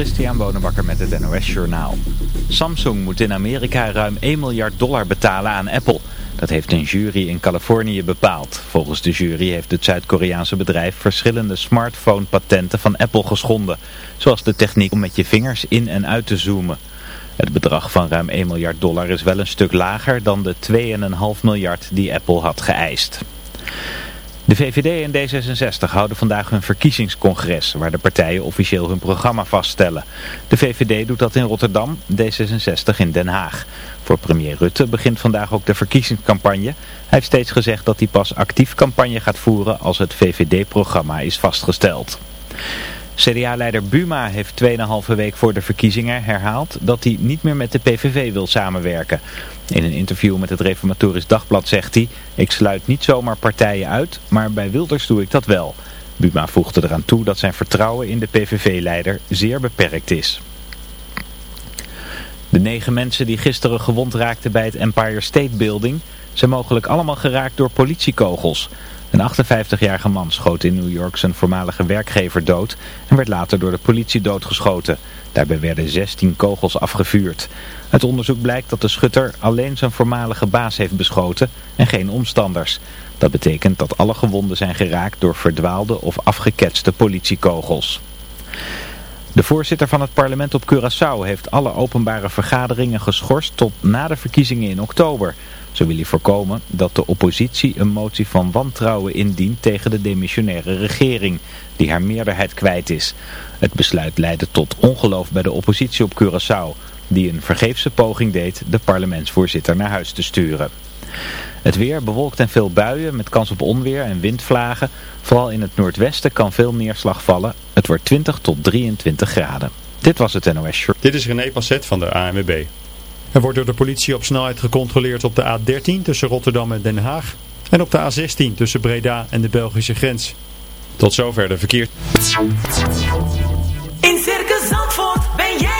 Christian Bonenbakker met het NOS Journaal. Samsung moet in Amerika ruim 1 miljard dollar betalen aan Apple. Dat heeft een jury in Californië bepaald. Volgens de jury heeft het Zuid-Koreaanse bedrijf verschillende smartphone-patenten van Apple geschonden. Zoals de techniek om met je vingers in en uit te zoomen. Het bedrag van ruim 1 miljard dollar is wel een stuk lager dan de 2,5 miljard die Apple had geëist. De VVD en D66 houden vandaag hun verkiezingscongres, waar de partijen officieel hun programma vaststellen. De VVD doet dat in Rotterdam, D66 in Den Haag. Voor premier Rutte begint vandaag ook de verkiezingscampagne. Hij heeft steeds gezegd dat hij pas actief campagne gaat voeren als het VVD-programma is vastgesteld. CDA-leider Buma heeft 2,5 week voor de verkiezingen herhaald dat hij niet meer met de PVV wil samenwerken. In een interview met het Reformatorisch Dagblad zegt hij, ik sluit niet zomaar partijen uit, maar bij Wilders doe ik dat wel. Buma voegde eraan toe dat zijn vertrouwen in de PVV-leider zeer beperkt is. De negen mensen die gisteren gewond raakten bij het Empire State Building zijn mogelijk allemaal geraakt door politiekogels. Een 58-jarige man schoot in New York zijn voormalige werkgever dood en werd later door de politie doodgeschoten. Daarbij werden 16 kogels afgevuurd. Het onderzoek blijkt dat de schutter alleen zijn voormalige baas heeft beschoten en geen omstanders. Dat betekent dat alle gewonden zijn geraakt door verdwaalde of afgeketste politiekogels. De voorzitter van het parlement op Curaçao heeft alle openbare vergaderingen geschorst tot na de verkiezingen in oktober. Zo wil hij voorkomen dat de oppositie een motie van wantrouwen indient tegen de demissionaire regering, die haar meerderheid kwijt is. Het besluit leidde tot ongeloof bij de oppositie op Curaçao, die een vergeefse poging deed de parlementsvoorzitter naar huis te sturen. Het weer bewolkt en veel buien met kans op onweer en windvlagen. Vooral in het noordwesten kan veel neerslag vallen. Het wordt 20 tot 23 graden. Dit was het NOS Short. Dit is René Passet van de ANWB. Er wordt door de politie op snelheid gecontroleerd op de A13 tussen Rotterdam en Den Haag. En op de A16 tussen Breda en de Belgische grens. Tot zover de verkeer. In Circus Zandvoort ben jij.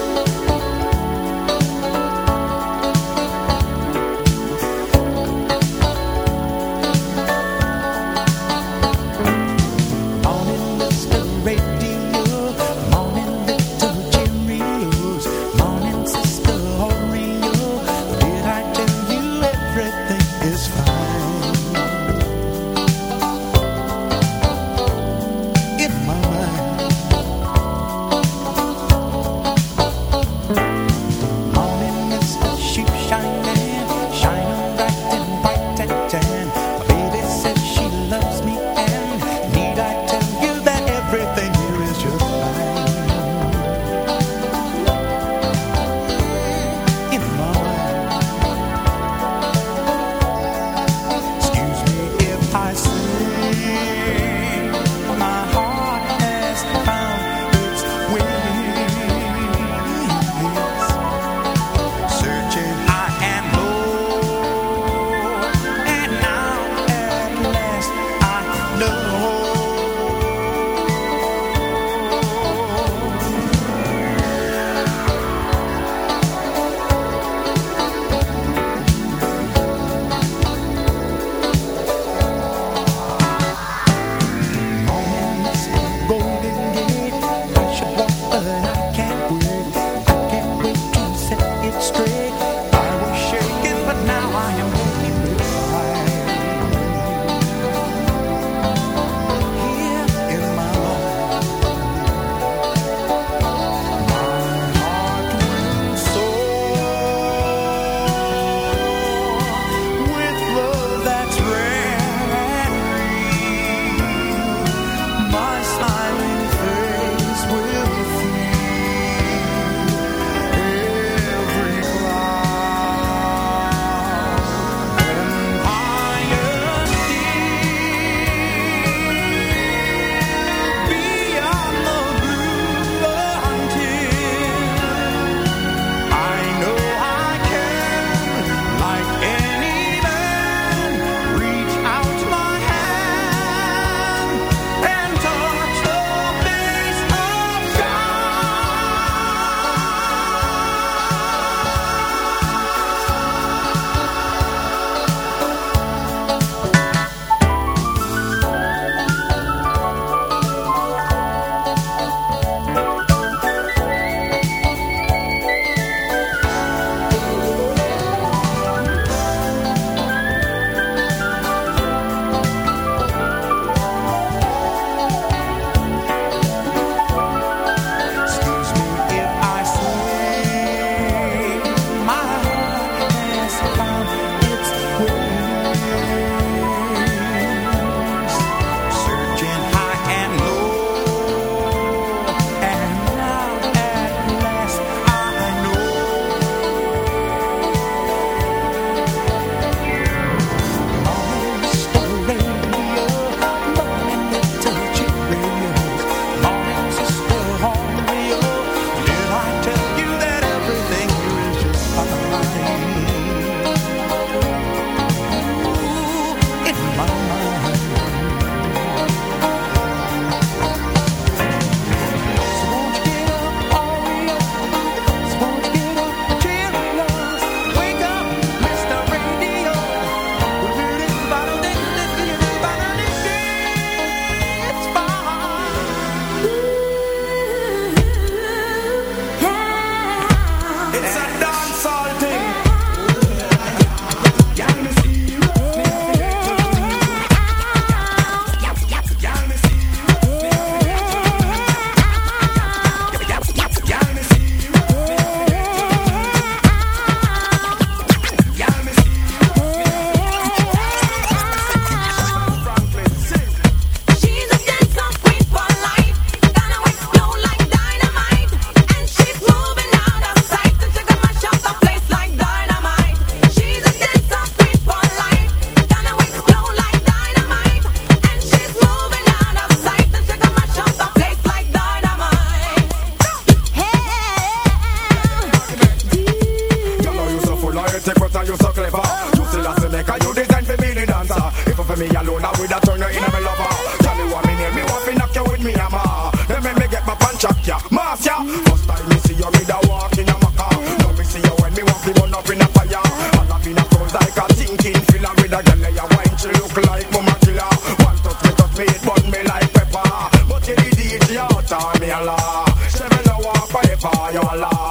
look like mama killer. One touch me, touch me, it burn me like pepper. But you need it, you me a law. Seven hour forever, you a law.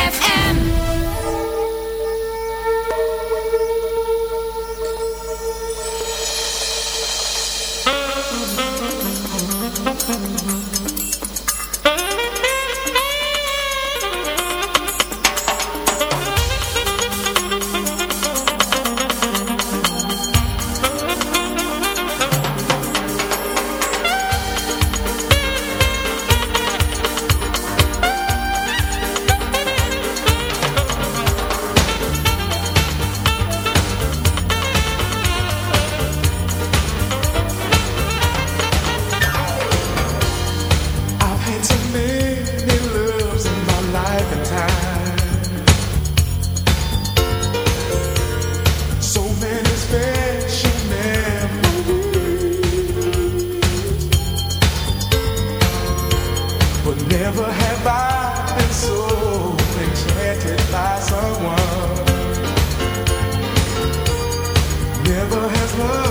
world.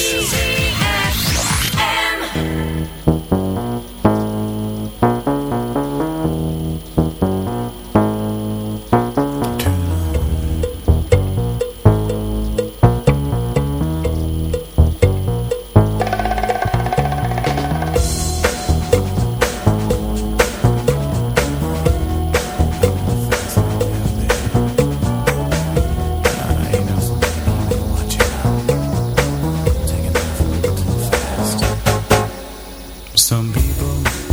world.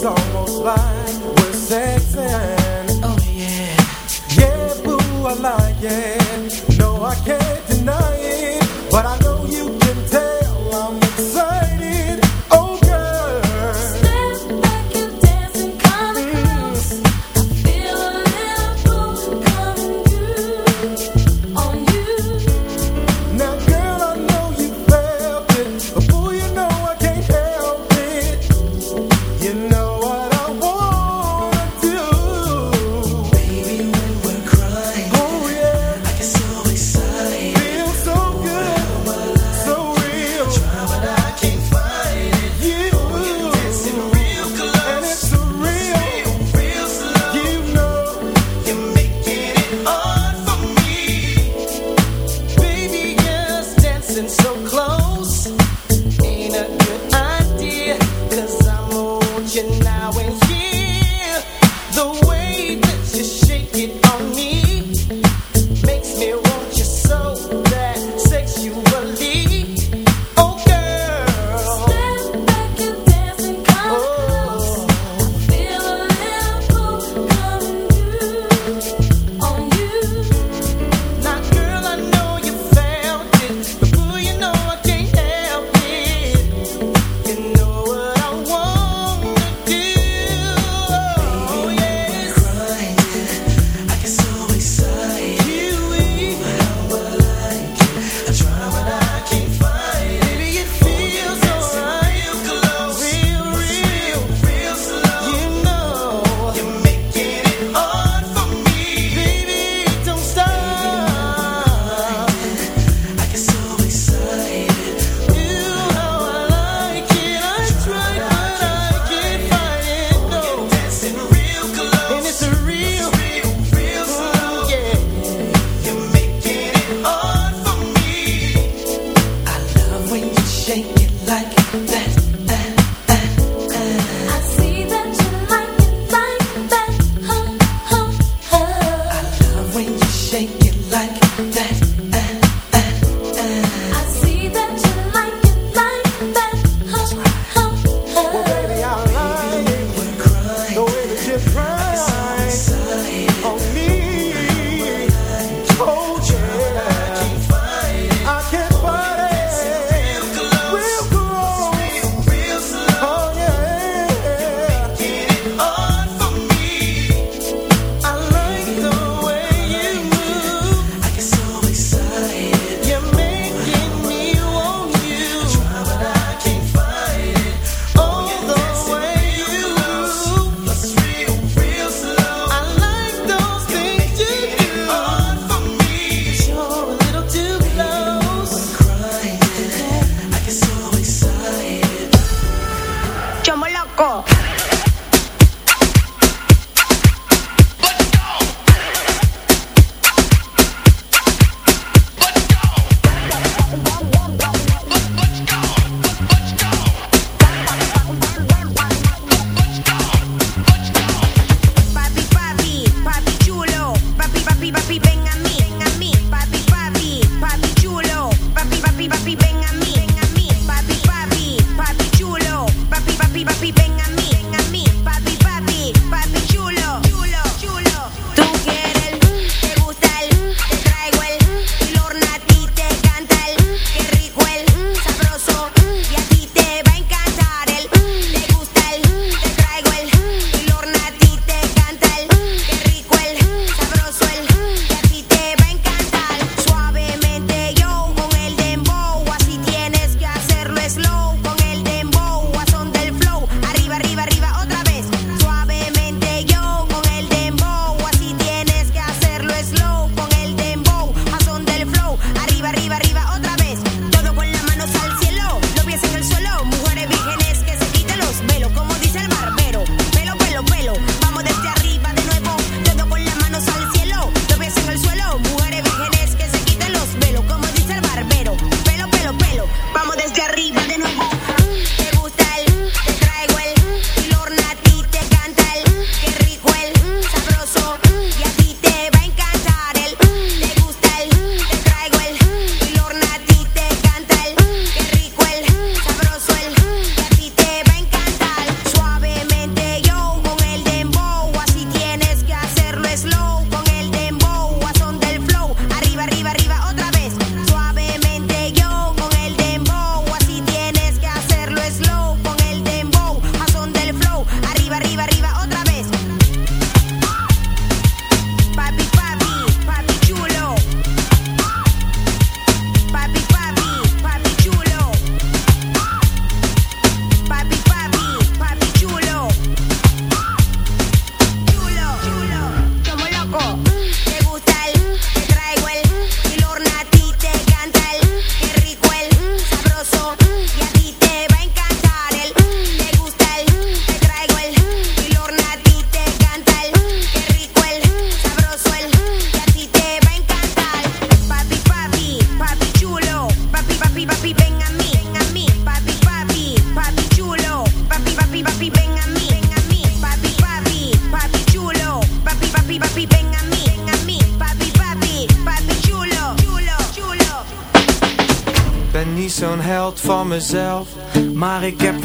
It's almost like we're sexing. Oh yeah. Yeah, boo, I like. Yeah.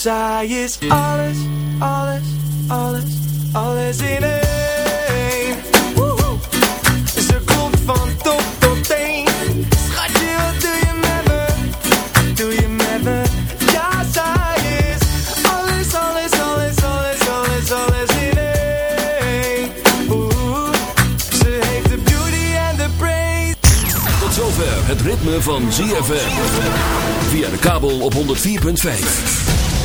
zij is alles, alles, alles, alles in één. Woehoe. Ze klopt van top tot teen. Schatje, wat doe je met me? Doe je met me? Ja, zij is alles, alles, alles, alles, alles, alles in één. Ze heeft de beauty en de brains. Tot zover het ritme van ZFM. Via de kabel op 104.5.